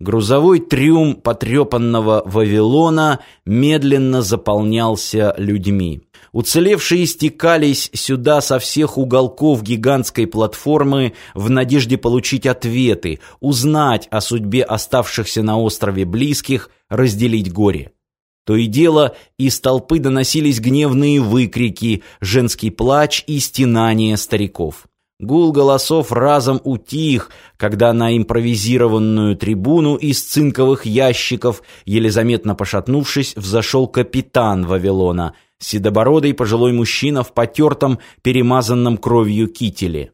Грузовой трюм потрепанного Вавилона медленно заполнялся людьми. Уцелевшие стекались сюда со всех уголков гигантской платформы в надежде получить ответы, узнать о судьбе оставшихся на острове близких, разделить горе. То и дело из толпы доносились гневные выкрики, женский плач и стенания стариков. Гул голосов разом утих, когда на импровизированную трибуну из цинковых ящиков, еле заметно пошатнувшись, взошел капитан Вавилона, седобородый пожилой мужчина в потертом, перемазанном кровью кителе.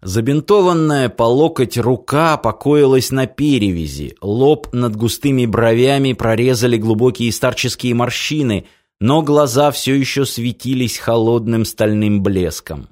Забинтованная по локоть рука покоилась на перевязи, лоб над густыми бровями прорезали глубокие старческие морщины, но глаза все еще светились холодным стальным блеском.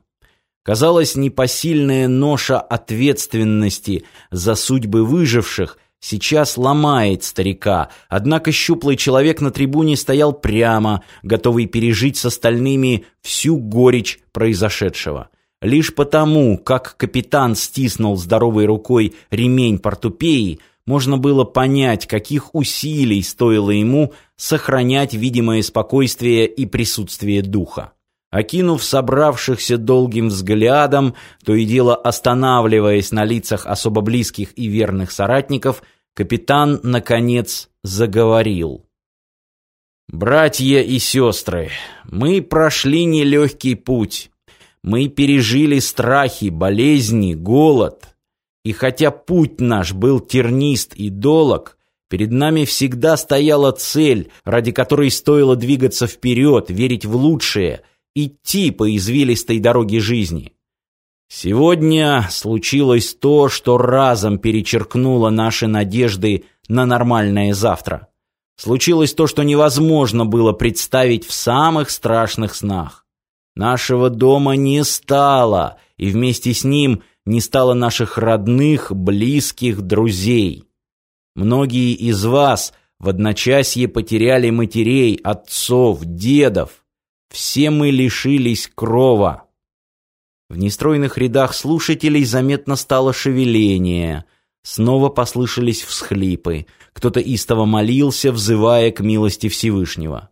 Казалось, непосильная ноша ответственности за судьбы выживших сейчас ломает старика, однако щуплый человек на трибуне стоял прямо, готовый пережить с остальными всю горечь произошедшего. Лишь потому, как капитан стиснул здоровой рукой ремень портупеи, можно было понять, каких усилий стоило ему сохранять видимое спокойствие и присутствие духа. Окинув собравшихся долгим взглядом, то и дело останавливаясь на лицах особо близких и верных соратников, капитан, наконец, заговорил. «Братья и сестры, мы прошли нелегкий путь. Мы пережили страхи, болезни, голод. И хотя путь наш был тернист и долог, перед нами всегда стояла цель, ради которой стоило двигаться вперед, верить в лучшее – идти по извилистой дороге жизни. Сегодня случилось то, что разом перечеркнуло наши надежды на нормальное завтра. Случилось то, что невозможно было представить в самых страшных снах. Нашего дома не стало, и вместе с ним не стало наших родных, близких, друзей. Многие из вас в одночасье потеряли матерей, отцов, дедов. Все мы лишились крова. В нестройных рядах слушателей заметно стало шевеление. Снова послышались всхлипы. Кто-то истово молился, взывая к милости Всевышнего.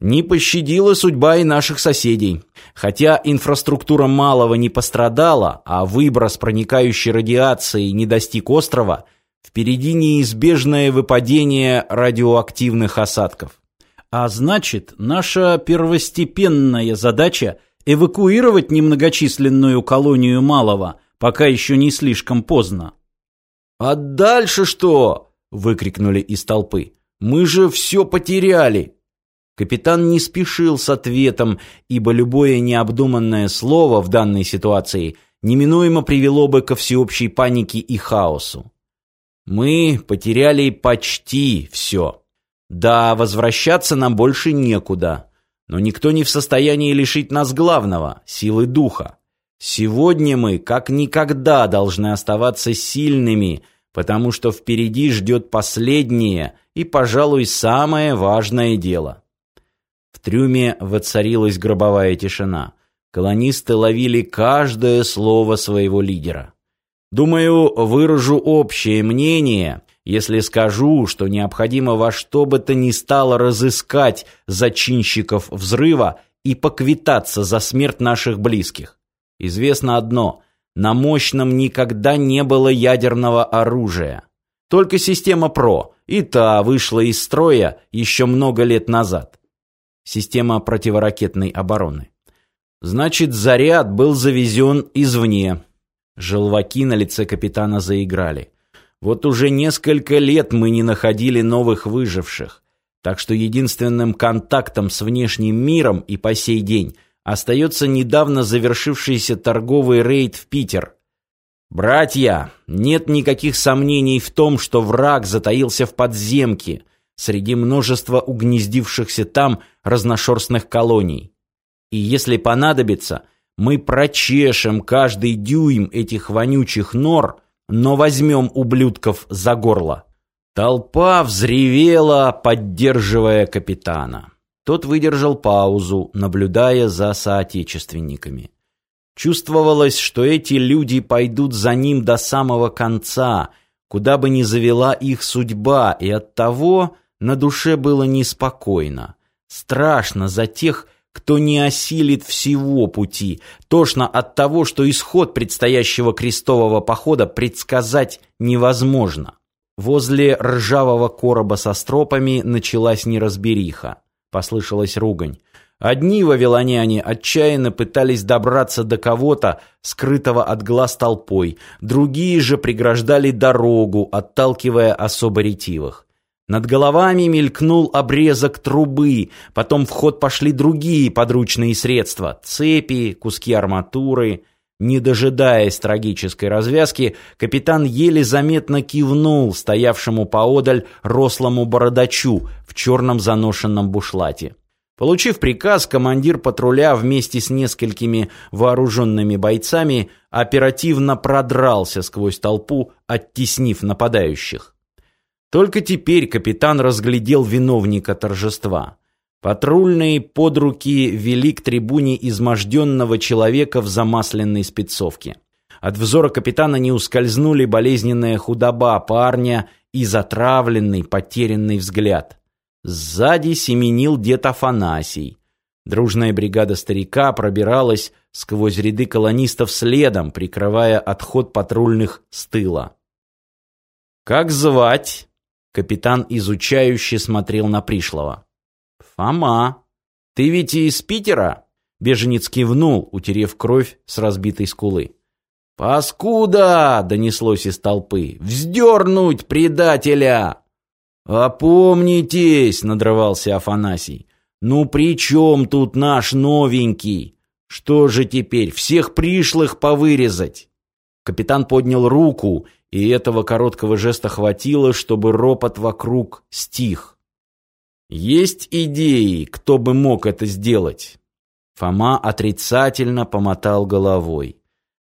Не пощадила судьба и наших соседей. Хотя инфраструктура малого не пострадала, а выброс проникающей радиации не достиг острова, впереди неизбежное выпадение радиоактивных осадков. А значит, наша первостепенная задача – эвакуировать немногочисленную колонию малого, пока еще не слишком поздно. «А дальше что?» – выкрикнули из толпы. «Мы же все потеряли!» Капитан не спешил с ответом, ибо любое необдуманное слово в данной ситуации неминуемо привело бы ко всеобщей панике и хаосу. Мы потеряли почти все. Да, возвращаться нам больше некуда. Но никто не в состоянии лишить нас главного — силы духа. Сегодня мы, как никогда, должны оставаться сильными, потому что впереди ждет последнее и, пожалуй, самое важное дело. В трюме воцарилась гробовая тишина. Колонисты ловили каждое слово своего лидера. Думаю, выражу общее мнение, если скажу, что необходимо во что бы то ни стало разыскать зачинщиков взрыва и поквитаться за смерть наших близких. Известно одно – на мощном никогда не было ядерного оружия. Только система ПРО, и та вышла из строя еще много лет назад. Система противоракетной обороны. Значит, заряд был завезен извне. Желваки на лице капитана заиграли. Вот уже несколько лет мы не находили новых выживших. Так что единственным контактом с внешним миром и по сей день остается недавно завершившийся торговый рейд в Питер. Братья, нет никаких сомнений в том, что враг затаился в подземке среди множества угнездившихся там разношерстных колоний. И если понадобится, мы прочешем каждый дюйм этих вонючих нор – но возьмем ублюдков за горло. Толпа взревела, поддерживая капитана. Тот выдержал паузу, наблюдая за соотечественниками. Чувствовалось, что эти люди пойдут за ним до самого конца, куда бы ни завела их судьба, и оттого на душе было неспокойно. Страшно за тех, кто не осилит всего пути. Тошно от того, что исход предстоящего крестового похода предсказать невозможно. Возле ржавого короба со стропами началась неразбериха. Послышалась ругань. Одни вавилоняне отчаянно пытались добраться до кого-то, скрытого от глаз толпой, другие же преграждали дорогу, отталкивая особо ретивых. Над головами мелькнул обрезок трубы, потом в ход пошли другие подручные средства — цепи, куски арматуры. Не дожидаясь трагической развязки, капитан еле заметно кивнул стоявшему поодаль рослому бородачу в черном заношенном бушлате. Получив приказ, командир патруля вместе с несколькими вооруженными бойцами оперативно продрался сквозь толпу, оттеснив нападающих. Только теперь капитан разглядел виновника торжества. Патрульные под руки вели к трибуне изможденного человека в замасленной спецовке. От взора капитана не ускользнули болезненная худоба парня и затравленный, потерянный взгляд. Сзади семенил дед Афанасий. Дружная бригада старика пробиралась сквозь ряды колонистов следом, прикрывая отход патрульных с тыла. «Как звать?» Капитан изучающе смотрел на пришлого. «Фома, ты ведь из Питера?» Беженец кивнул, утерев кровь с разбитой скулы. «Паскуда!» — донеслось из толпы. «Вздернуть предателя!» «Опомнитесь!» — надрывался Афанасий. «Ну при чем тут наш новенький? Что же теперь, всех пришлых повырезать?» Капитан поднял руку, и этого короткого жеста хватило, чтобы ропот вокруг стих. «Есть идеи, кто бы мог это сделать?» Фома отрицательно помотал головой.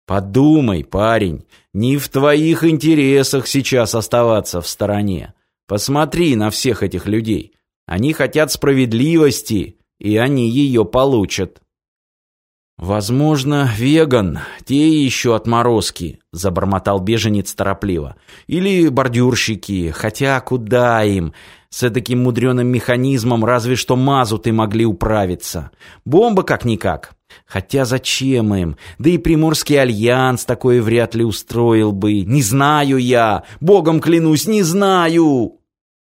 «Подумай, парень, не в твоих интересах сейчас оставаться в стороне. Посмотри на всех этих людей. Они хотят справедливости, и они ее получат. «Возможно, веган, те еще отморозки», — забормотал беженец торопливо. «Или бордюрщики, хотя куда им? С таким мудреным механизмом разве что мазуты могли управиться. Бомба как-никак. Хотя зачем им? Да и Приморский альянс такое вряд ли устроил бы. Не знаю я! Богом клянусь, не знаю!»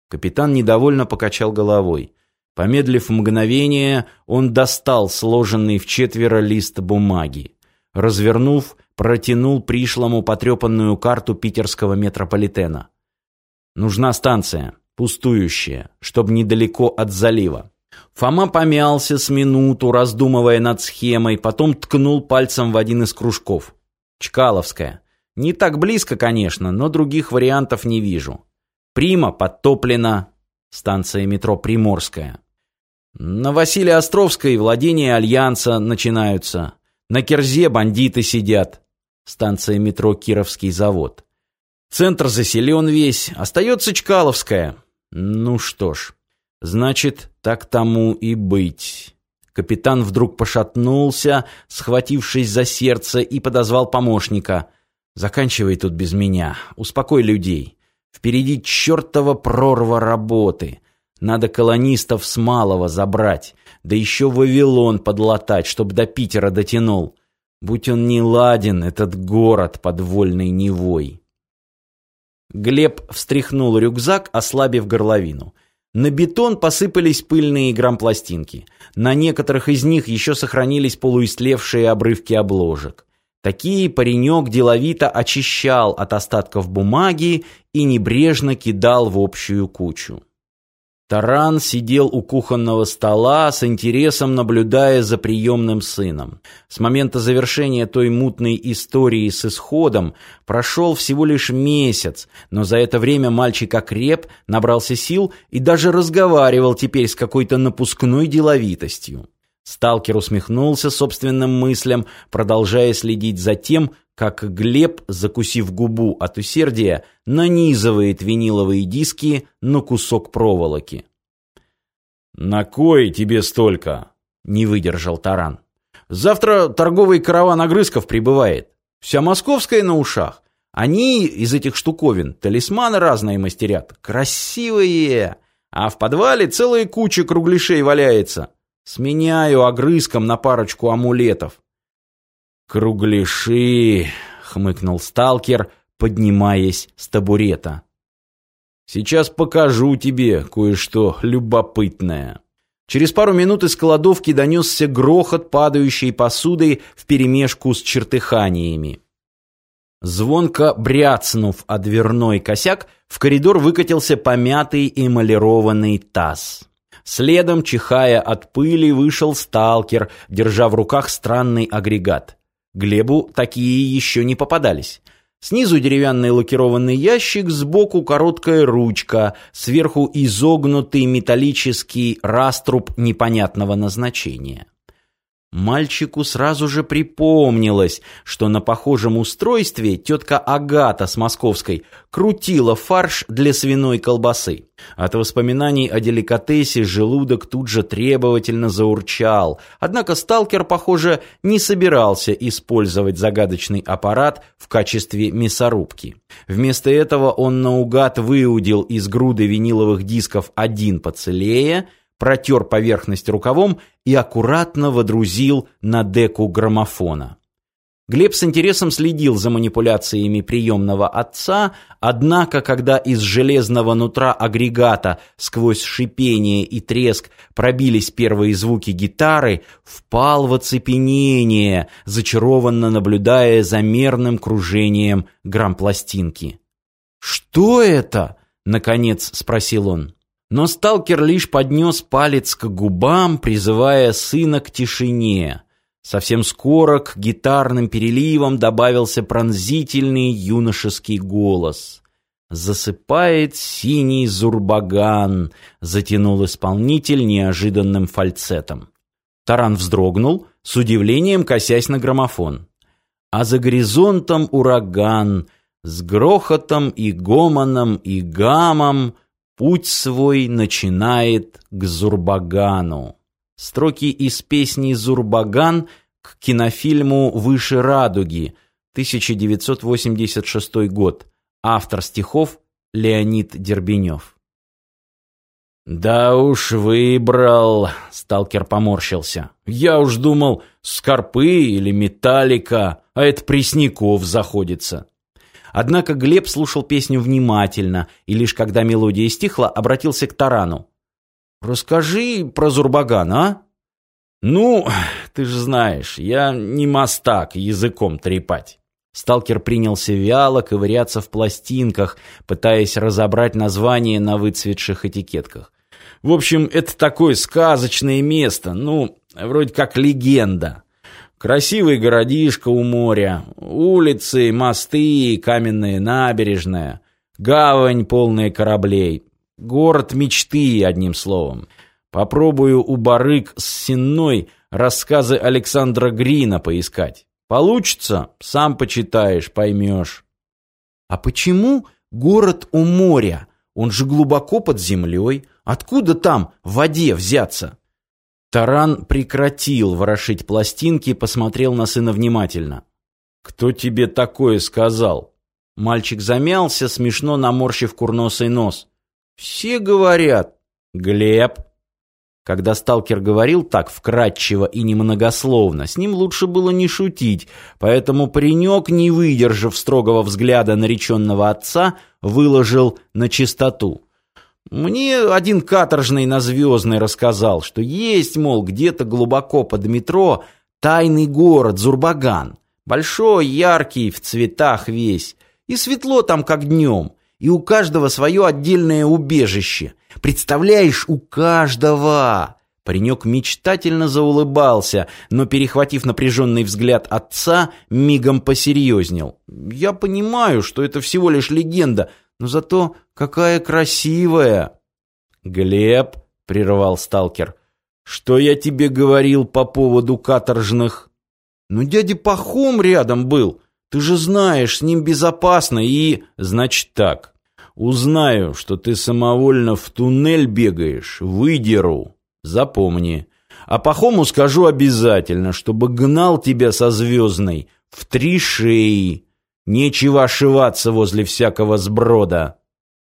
Капитан недовольно покачал головой. Помедлив мгновение, он достал сложенный в четверо лист бумаги. Развернув, протянул пришлому потрепанную карту питерского метрополитена. «Нужна станция, пустующая, чтобы недалеко от залива. Фома помялся с минуту, раздумывая над схемой, потом ткнул пальцем в один из кружков. Чкаловская. Не так близко, конечно, но других вариантов не вижу. Прима подтоплена. Станция метро Приморская. На Василия Островской владения Альянса начинаются. На Керзе бандиты сидят. Станция метро Кировский завод. Центр заселен весь. Остается Чкаловская. Ну что ж. Значит, так тому и быть. Капитан вдруг пошатнулся, схватившись за сердце, и подозвал помощника. «Заканчивай тут без меня. Успокой людей. Впереди чертова прорва работы. Надо колонистов с малого забрать, да еще Вавилон подлатать, чтоб до Питера дотянул. Будь он не ладен, этот город под вольной Невой». Глеб встряхнул рюкзак, ослабив горловину. На бетон посыпались пыльные грампластинки. На некоторых из них еще сохранились полуистлевшие обрывки обложек. Такие паренек деловито очищал от остатков бумаги и небрежно кидал в общую кучу. Таран сидел у кухонного стола с интересом наблюдая за приемным сыном. С момента завершения той мутной истории с исходом прошел всего лишь месяц, но за это время мальчик окреп, набрался сил и даже разговаривал теперь с какой-то напускной деловитостью. Сталкер усмехнулся собственным мыслям, продолжая следить за тем, как Глеб, закусив губу от усердия, нанизывает виниловые диски на кусок проволоки. «На кой тебе столько?» — не выдержал Таран. «Завтра торговый караван огрызков прибывает. Вся московская на ушах. Они из этих штуковин талисманы разные мастерят. Красивые! А в подвале целая куча кругляшей валяется. Сменяю огрызком на парочку амулетов. «Кругляши!» — хмыкнул сталкер, поднимаясь с табурета. «Сейчас покажу тебе кое-что любопытное». Через пару минут из кладовки донесся грохот падающей посуды вперемешку с чертыханиями. Звонко бряцнув о дверной косяк, в коридор выкатился помятый эмалированный таз. Следом, чихая от пыли, вышел сталкер, держа в руках странный агрегат. Глебу такие еще не попадались. Снизу деревянный лакированный ящик, сбоку короткая ручка, сверху изогнутый металлический раструб непонятного назначения. Мальчику сразу же припомнилось, что на похожем устройстве тетка Агата с Московской крутила фарш для свиной колбасы. От воспоминаний о деликатесе желудок тут же требовательно заурчал, однако сталкер, похоже, не собирался использовать загадочный аппарат в качестве мясорубки. Вместо этого он наугад выудил из груды виниловых дисков один поцелее – протер поверхность рукавом и аккуратно водрузил на деку граммофона. Глеб с интересом следил за манипуляциями приемного отца, однако, когда из железного нутра агрегата сквозь шипение и треск пробились первые звуки гитары, впал в оцепенение, зачарованно наблюдая за мерным кружением грампластинки. «Что это?» — наконец спросил он. Но сталкер лишь поднес палец к губам, призывая сына к тишине. Совсем скоро к гитарным переливам добавился пронзительный юношеский голос. «Засыпает синий зурбаган», — затянул исполнитель неожиданным фальцетом. Таран вздрогнул, с удивлением косясь на граммофон. А за горизонтом ураган, с грохотом и гомоном и гамом Путь свой начинает к Зурбагану. Строки из песни «Зурбаган» к кинофильму «Выше радуги», 1986 год. Автор стихов Леонид Дербенев. «Да уж выбрал», — сталкер поморщился. «Я уж думал, Скорпы или Металлика, а это Пресняков заходится». Однако Глеб слушал песню внимательно, и лишь когда мелодия стихла, обратился к Тарану. «Расскажи про Зурбаган, а?» «Ну, ты же знаешь, я не мастак языком трепать». Сталкер принялся вяло ковыряться в пластинках, пытаясь разобрать название на выцветших этикетках. В общем, это такое сказочное место, ну, вроде как легенда. Красивый городишко у моря, улицы, мосты, каменные набережная, гавань, полная кораблей. Город мечты, одним словом. Попробую у барык с Сенной рассказы Александра Грина поискать. Получится? Сам почитаешь, поймешь. А почему город у моря? Он же глубоко под землей. Откуда там в воде взяться? Таран прекратил ворошить пластинки, посмотрел на сына внимательно. «Кто тебе такое сказал?» Мальчик замялся, смешно наморщив курносый нос. «Все говорят». «Глеб». Когда сталкер говорил так вкратчиво и немногословно, с ним лучше было не шутить, поэтому паренек, не выдержав строгого взгляда нареченного отца, выложил на чистоту. Мне один каторжный на Звездной рассказал, что есть, мол, где-то глубоко под метро тайный город Зурбаган. Большой, яркий, в цветах весь. И светло там, как днем. И у каждого свое отдельное убежище. Представляешь, у каждого. Паренек мечтательно заулыбался, но, перехватив напряженный взгляд отца, мигом посерьезнел. «Я понимаю, что это всего лишь легенда, но зато какая красивая!» «Глеб», — прервал сталкер, — «что я тебе говорил по поводу каторжных?» «Ну, дядя Пахом рядом был. Ты же знаешь, с ним безопасно и...» «Значит так. Узнаю, что ты самовольно в туннель бегаешь, выдеру. Запомни. А Пахому скажу обязательно, чтобы гнал тебя со звездной в три шеи. Нечего ошиваться возле всякого сброда.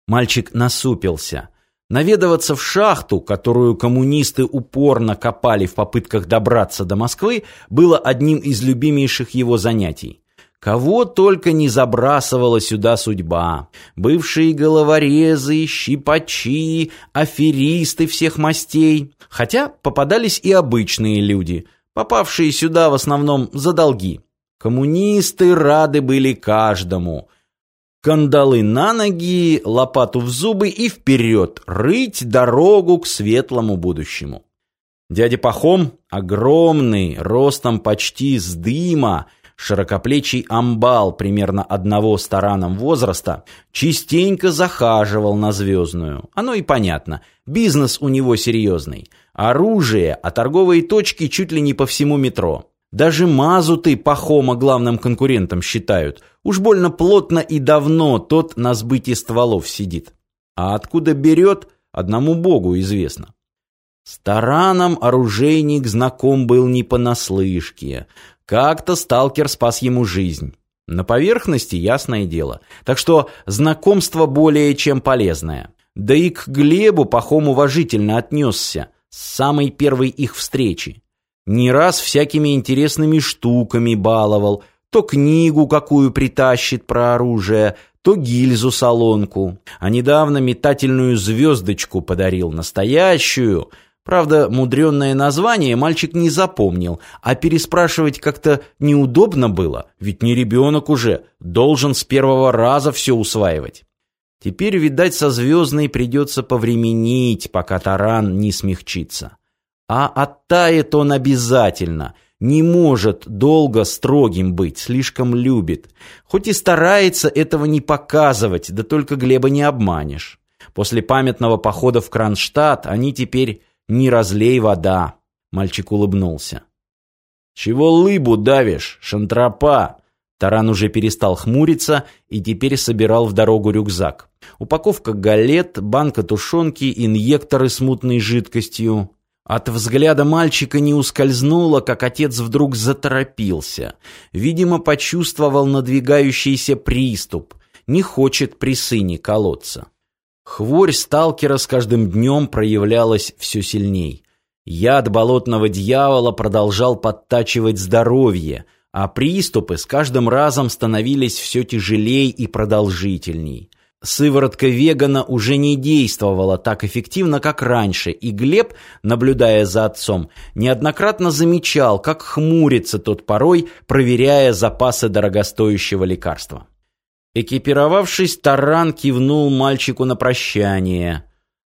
Мальчик насупился. Наведываться в шахту, которую коммунисты упорно копали в попытках добраться до Москвы, было одним из любимейших его занятий. Кого только не забрасывала сюда судьба. Бывшие головорезы, щипачи, аферисты всех мастей. Хотя попадались и обычные люди, попавшие сюда в основном за долги. Коммунисты рады были каждому – Кандалы на ноги, лопату в зубы и вперед, рыть дорогу к светлому будущему. Дядя Пахом, огромный, ростом почти с дыма, широкоплечий амбал примерно одного с тараном возраста, частенько захаживал на Звездную. Оно и понятно, бизнес у него серьезный. Оружие, а торговые точки чуть ли не по всему метро. Даже мазуты Пахома главным конкурентом считают. Уж больно плотно и давно тот на сбытии стволов сидит. А откуда берет, одному богу известно. С оружейник знаком был не понаслышке. Как-то сталкер спас ему жизнь. На поверхности ясное дело. Так что знакомство более чем полезное. Да и к Глебу Пахом уважительно отнесся с самой первой их встречи. Не раз всякими интересными штуками баловал, то книгу какую притащит про оружие, то гильзу-солонку. А недавно метательную звездочку подарил, настоящую. Правда, мудренное название мальчик не запомнил, а переспрашивать как-то неудобно было, ведь не ребенок уже, должен с первого раза все усваивать. Теперь, видать, со звездной придется повременить, пока таран не смягчится. А оттает он обязательно. Не может долго строгим быть, слишком любит. Хоть и старается этого не показывать, да только Глеба не обманешь. После памятного похода в Кронштадт они теперь не разлей вода. Мальчик улыбнулся. «Чего лыбу давишь, шантропа?» Таран уже перестал хмуриться и теперь собирал в дорогу рюкзак. Упаковка галет, банка тушенки, инъекторы с мутной жидкостью. От взгляда мальчика не ускользнуло, как отец вдруг заторопился. Видимо, почувствовал надвигающийся приступ. Не хочет при сыне колоться. Хворь сталкера с каждым днем проявлялась все сильней. Яд болотного дьявола продолжал подтачивать здоровье, а приступы с каждым разом становились все тяжелей и продолжительней. Сыворотка вегана уже не действовала так эффективно, как раньше, и Глеб, наблюдая за отцом, неоднократно замечал, как хмурится тот порой, проверяя запасы дорогостоящего лекарства. Экипировавшись, Таран кивнул мальчику на прощание.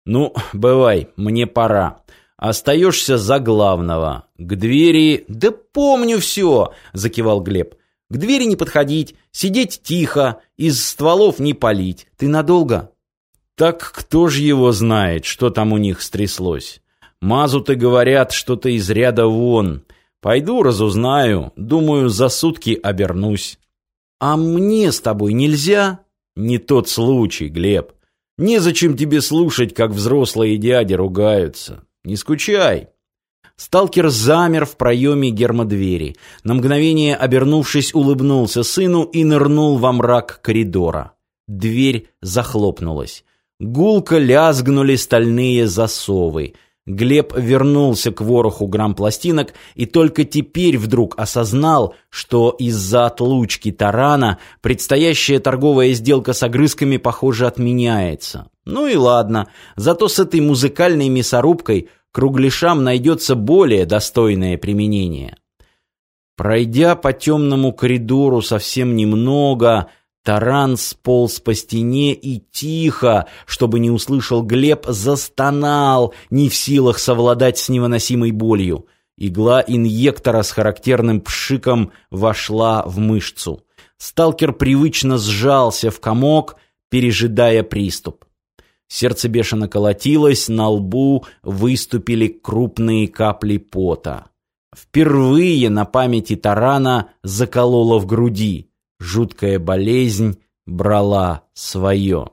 «Ну, бывай, мне пора. Остаешься за главного. К двери...» «Да помню все!» — закивал Глеб. К двери не подходить, сидеть тихо, из стволов не палить. Ты надолго? Так кто ж его знает, что там у них стряслось? Мазуты говорят, что-то из ряда вон. Пойду разузнаю, думаю, за сутки обернусь. А мне с тобой нельзя? Не тот случай, Глеб. Незачем тебе слушать, как взрослые дяди ругаются. Не скучай. Сталкер замер в проеме гермодвери. На мгновение, обернувшись, улыбнулся сыну и нырнул во мрак коридора. Дверь захлопнулась. Гулко лязгнули стальные засовы. Глеб вернулся к вороху грамм-пластинок и только теперь вдруг осознал, что из-за отлучки тарана предстоящая торговая сделка с огрызками, похоже, отменяется. Ну и ладно, зато с этой музыкальной мясорубкой – кругляшам найдется более достойное применение. Пройдя по темному коридору совсем немного, таран сполз по стене и тихо, чтобы не услышал Глеб, застонал, не в силах совладать с невыносимой болью. Игла инъектора с характерным пшиком вошла в мышцу. Сталкер привычно сжался в комок, пережидая приступ. Сердце бешено колотилось, на лбу выступили крупные капли пота. Впервые на памяти Тарана закололо в груди. Жуткая болезнь брала свое.